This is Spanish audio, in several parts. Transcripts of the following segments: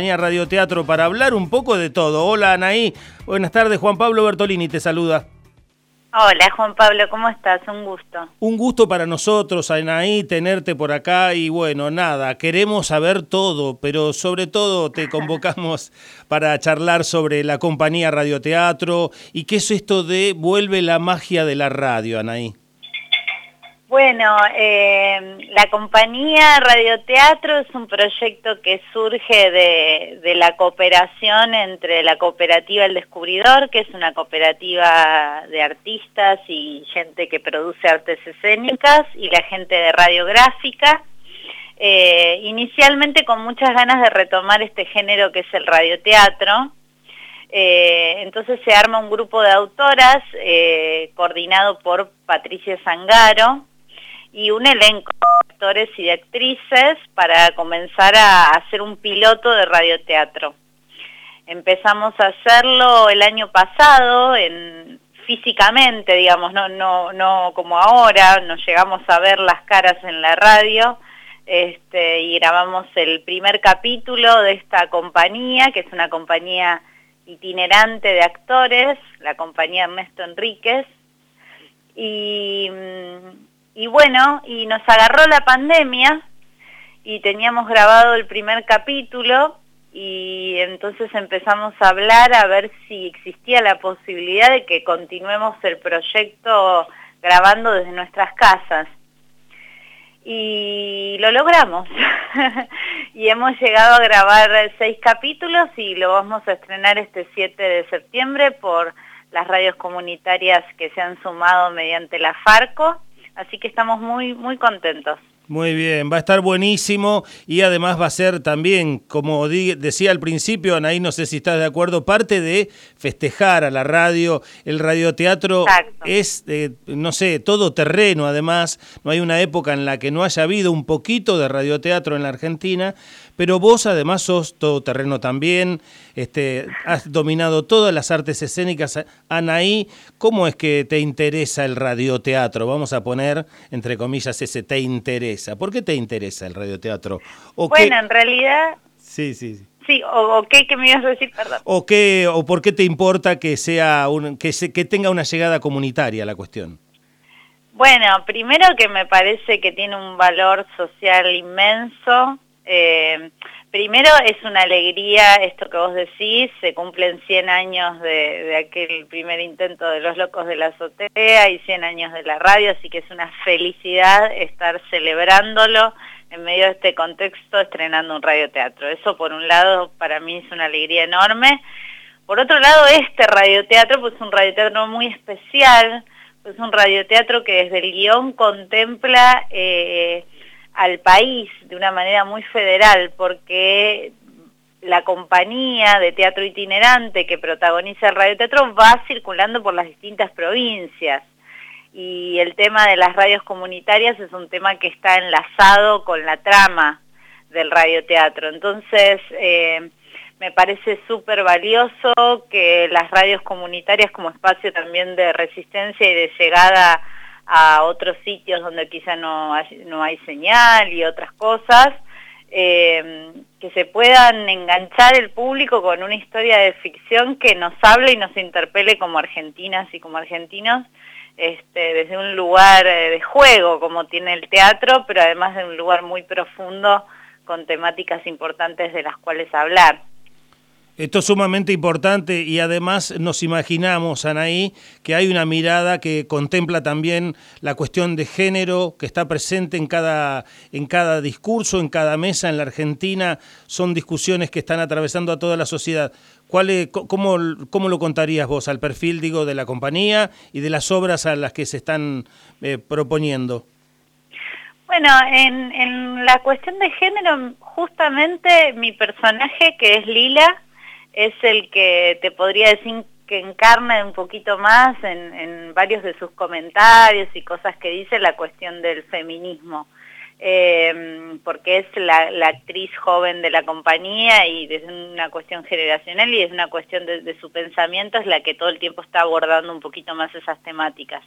Radioteatro para hablar un poco de todo. Hola Anaí, buenas tardes, Juan Pablo Bertolini te saluda. Hola Juan Pablo, ¿cómo estás? Un gusto. Un gusto para nosotros, Anaí, tenerte por acá y bueno, nada, queremos saber todo, pero sobre todo te convocamos para charlar sobre la compañía Radioteatro y qué es esto de vuelve la magia de la radio, Anaí. Bueno, eh, la compañía Radioteatro es un proyecto que surge de, la cooperación entre la cooperativa El Descubridor, que es una cooperativa de artistas y gente que produce artes escénicas, y la gente de radiográfica, eh, inicialmente con muchas ganas de retomar este género que es el radioteatro, eh, entonces se arma un grupo de autoras coordinado por Patricia Zangaro, y un elenco de actores y de actrices para comenzar a hacer un piloto de radioteatro. Empezamos a hacerlo el año pasado, en, físicamente, digamos, no, no, no como ahora, nos llegamos a ver las caras en la radio, este, y grabamos el primer capítulo de esta compañía, que es una compañía itinerante de actores, la compañía Ernesto Enríquez, y mm, y bueno, y nos agarró la pandemia y teníamos grabado el primer capítulo y entonces empezamos a hablar a ver si existía la posibilidad de que continuemos el proyecto grabando desde nuestras casas. Y lo logramos. y hemos llegado a grabar seis capítulos y lo vamos a estrenar este 7 de septiembre por las radios comunitarias que se han sumado mediante la FARCO Así que estamos muy, muy contentos. Muy bien, va a estar buenísimo y además va a ser también, como decía al principio, Anaí, no sé si estás de acuerdo, parte de festejar a la radio. El radioteatro es, no sé, todo terreno además. No hay una época en la que no haya habido un poquito de radioteatro en la Argentina, pero vos además sos todoterreno también, este, has dominado todas las artes escénicas. Anaí, ¿cómo es que te interesa el radioteatro? Vamos a poner, entre comillas, ese te interesa. ¿Por qué te interesa el radioteatro? bueno, en realidad... Sí, sí, sí. o, qué, me ibas a decir, perdón. O, qué, o por qué te importa que, sea un, que, se, que tenga una llegada comunitaria la cuestión. Bueno, primero que me parece que tiene un valor social inmenso, eh, primero es una alegría esto que vos decís, se cumplen 100 años de, aquel primer intento de los locos de la azotea y 100 años de la radio, así que es una felicidad estar celebrándolo en medio de este contexto estrenando un radioteatro. Eso por un lado para mí es una alegría enorme. Por otro lado este radioteatro pues es un radioteatro muy especial, pues es un radioteatro que desde el guion contempla... Eh, al país de una manera muy federal, porque la compañía de teatro itinerante que protagoniza el radioteatro va circulando por las distintas provincias. Y el tema de las radios comunitarias es un tema que está enlazado con la trama del radioteatro. Entonces, eh, me parece súper valioso que las radios comunitarias como espacio también de resistencia y de llegada a otros sitios donde quizá no hay, no hay señal y otras cosas, eh, que se puedan enganchar el público con una historia de ficción que nos hable y nos interpele como argentinas y como argentinos, este, desde un lugar eh, de juego como tiene el teatro, pero además de un lugar muy profundo con temáticas importantes de las cuales hablar. Esto es sumamente importante y además nos imaginamos, Anaí, que hay una mirada que contempla también la cuestión de género que está presente en cada, en cada discurso, en cada mesa en la Argentina. Son discusiones que están atravesando a toda la sociedad. ¿Cuál cómo, cómo, lo contarías vos al perfil, digo, de la compañía y de las obras a las que se están eh, proponiendo? Bueno, en, en la cuestión de género, justamente mi personaje, que es Lila, es el que te podría decir que encarna un poquito más en, varios de sus comentarios y cosas que dice la cuestión del feminismo. Em, porque es la, actriz joven de la compañía y desde una cuestión generacional y es una cuestión de, su pensamiento es la que todo el tiempo está abordando un poquito más esas temáticas.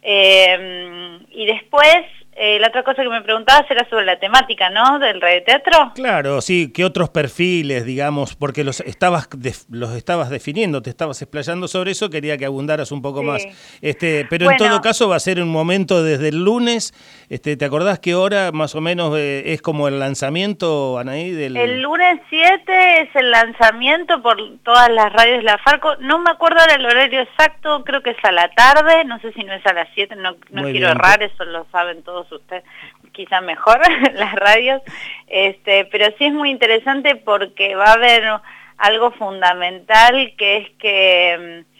Em, y después eh, la otra cosa que me preguntabas era sobre la temática, ¿no? Del radioteatro. Claro, sí, ¿qué otros perfiles, digamos? Porque los estabas los estabas definiendo, te estabas explayando sobre eso, quería que abundaras un poco más. Este, pero en todo caso va a ser un momento desde el lunes, este, ¿te acordás qué hora más o menos eh, es como el lanzamiento, Anaí? Del... El lunes 7 es el lanzamiento por todas las radios de la Farco, no me acuerdo el horario exacto, creo que es a la tarde, no sé si no es a las 7, no, no quiero errar, eso lo saben todos usted quizá mejor las radios, este, pero sí es muy interesante porque va a haber algo fundamental que es que mm,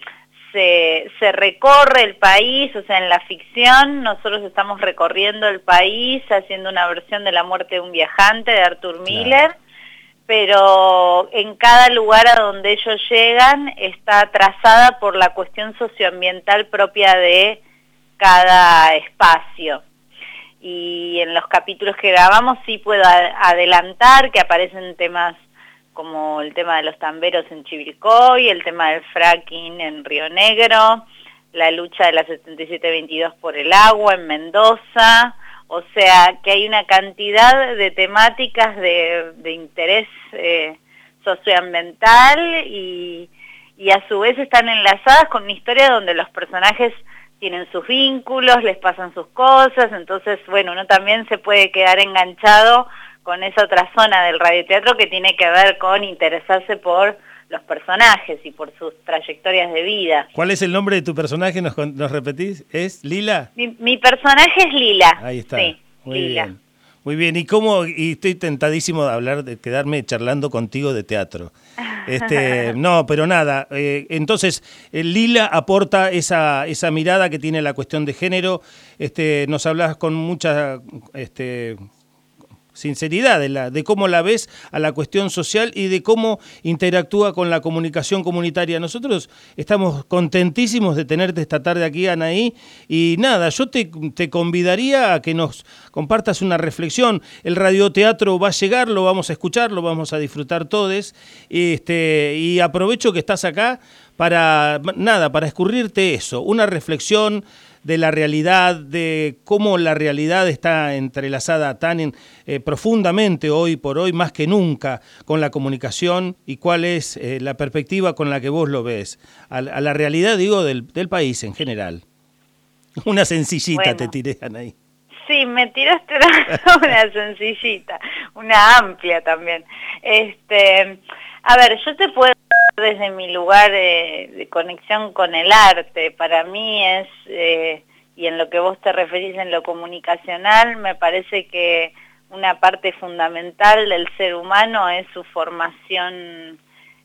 se, se, recorre el país, o sea, en la ficción nosotros estamos recorriendo el país haciendo una versión de La muerte de un viajante de Arthur Miller, pero en cada lugar a donde ellos llegan está trazada por la cuestión socioambiental propia de cada espacio y en los capítulos que grabamos sí puedo adelantar que aparecen temas como el tema de los tamberos en Chivilcoy, el tema del fracking en Río Negro, la lucha de la 7722 por el agua en Mendoza, o sea que hay una cantidad de temáticas de, interés eh, socioambiental y, y a su vez están enlazadas con una historia donde los personajes tienen sus vínculos, les pasan sus cosas, entonces, bueno, uno también se puede quedar enganchado con esa otra zona del radioteatro que tiene que ver con interesarse por los personajes y por sus trayectorias de vida. ¿Cuál es el nombre de tu personaje? ¿Nos, nos repetís? ¿Es Lila? Mi, personaje es Lila. Ahí está. Sí, Lila. Muy bien, y cómo, y estoy tentadísimo de hablar, de quedarme charlando contigo de teatro. Este, no, pero nada. Eh, entonces, eh, Lila aporta esa, esa mirada que tiene la cuestión de género. Este, nos hablas con mucha este, sinceridad de, la, de cómo la ves a la cuestión social y de cómo interactúa con la comunicación comunitaria. Nosotros estamos contentísimos de tenerte esta tarde aquí, Anaí, y nada, yo te, te convidaría a que nos compartas una reflexión. El radioteatro va a llegar, lo vamos a escuchar, lo vamos a disfrutar todos, este, y aprovecho que estás acá para, nada, para escurrirte eso, una reflexión de la realidad, de cómo la realidad está entrelazada tan eh, profundamente hoy por hoy, más que nunca, con la comunicación y cuál es eh, la perspectiva con la que vos lo ves, a, la realidad, digo, del, país en general. Una sencillita te tiré, Anaí. Sí, me tiraste una sencillita, una amplia también. Este, a ver, yo te puedo desde mi lugar de, conexión con el arte. Para mí es, eh, y en lo que vos te referís en lo comunicacional, me parece que una parte fundamental del ser humano es su formación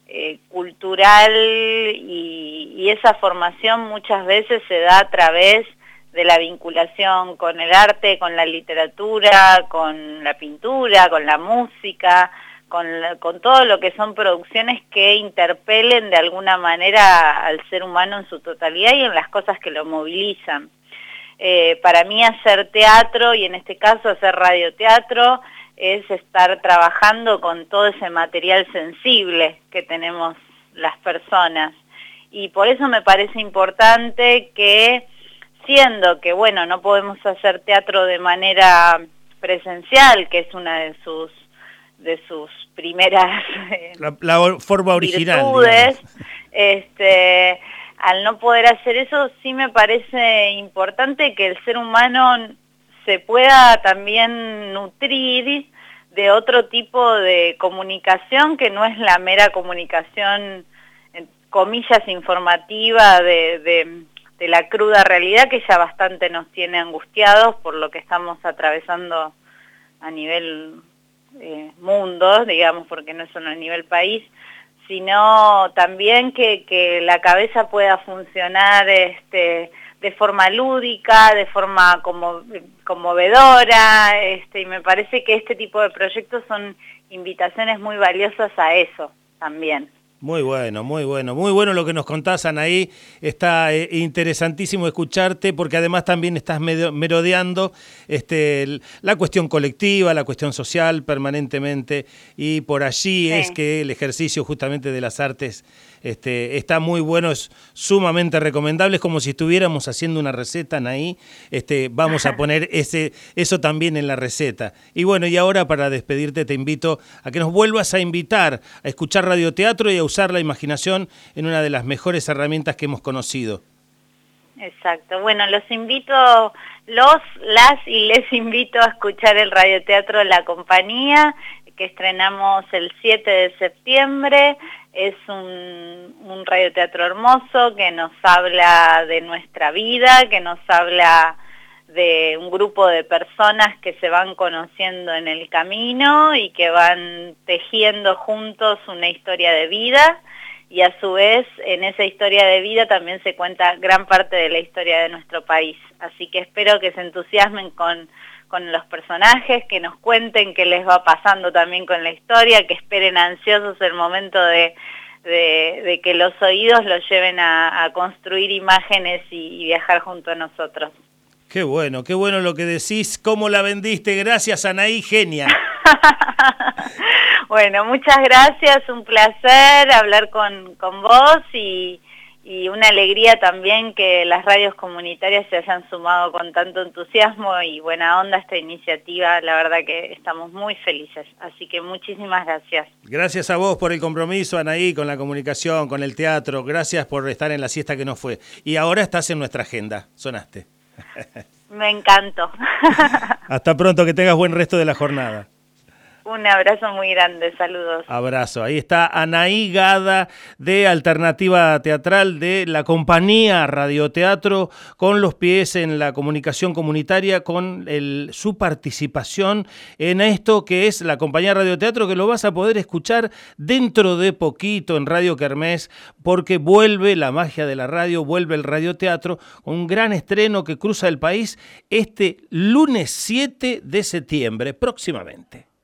eh, cultural y, y esa formación muchas veces se da a través de la vinculación con el arte, con la literatura, con la pintura, con la música, con, todo lo que son producciones que interpelen de alguna manera al ser humano en su totalidad y en las cosas que lo movilizan. Eh, para mí hacer teatro, y en este caso hacer radioteatro, es estar trabajando con todo ese material sensible que tenemos las personas. Y por eso me parece importante que, siendo que, bueno, no podemos hacer teatro de manera presencial, que es una de sus de sus primeras la, forma original este al no poder hacer eso sí me parece importante que el ser humano se pueda también nutrir de otro tipo de comunicación que no es la mera comunicación comillas informativa de, de, de la cruda realidad que ya bastante nos tiene angustiados por lo que estamos atravesando a nivel eh, mundos, digamos, porque no es solo a nivel país, sino también que, la cabeza pueda funcionar este, de forma lúdica, de forma como, conmovedora, este, y me parece que este tipo de proyectos son invitaciones muy valiosas a eso también. Muy bueno, muy bueno, muy bueno lo que nos contás, Anaí. Está eh, interesantísimo escucharte porque además también estás merodeando este, la cuestión colectiva, la cuestión social permanentemente y por allí es que el ejercicio justamente de las artes este, está muy bueno, es sumamente recomendable, es como si estuviéramos haciendo una receta, Anaí. Este, vamos a poner ese, eso también en la receta. Y bueno, y ahora para despedirte te invito a que nos vuelvas a invitar a escuchar radioteatro y a usar la imaginación en una de las mejores herramientas que hemos conocido. Exacto. Bueno, los invito, los, las y les invito a escuchar el radioteatro La Compañía, que estrenamos el 7 de septiembre. Es un, un radioteatro hermoso que nos habla de nuestra vida, que nos habla de un grupo de personas que se van conociendo en el camino y que van tejiendo juntos una historia de vida y a su vez en esa historia de vida también se cuenta gran parte de la historia de nuestro país. Así que espero que se entusiasmen con, con los personajes, que nos cuenten qué les va pasando también con la historia, que esperen ansiosos el momento de, de, que los oídos los lleven a, construir imágenes y viajar junto a nosotros. Qué bueno, qué bueno lo que decís, cómo la vendiste. Gracias, Anaí, genia. bueno, muchas gracias, un placer hablar con, con vos y, y, una alegría también que las radios comunitarias se hayan sumado con tanto entusiasmo y buena onda a esta iniciativa. La verdad que estamos muy felices, así que muchísimas gracias. Gracias a vos por el compromiso, Anaí, con la comunicación, con el teatro. Gracias por estar en la siesta que no fue. Y ahora estás en nuestra agenda, sonaste. Me encantó. Hasta pronto, que tengas buen resto de la jornada. Un abrazo muy grande, saludos. Abrazo. Ahí está Anaí Gada de Alternativa Teatral de la compañía Radioteatro con los pies en la comunicación comunitaria, con su participación en esto que es la compañía Radioteatro, que lo vas a poder escuchar dentro de poquito en Radio Kermés, porque vuelve la magia de la radio, vuelve el radioteatro, un gran estreno que cruza el país este lunes 7 de septiembre, próximamente.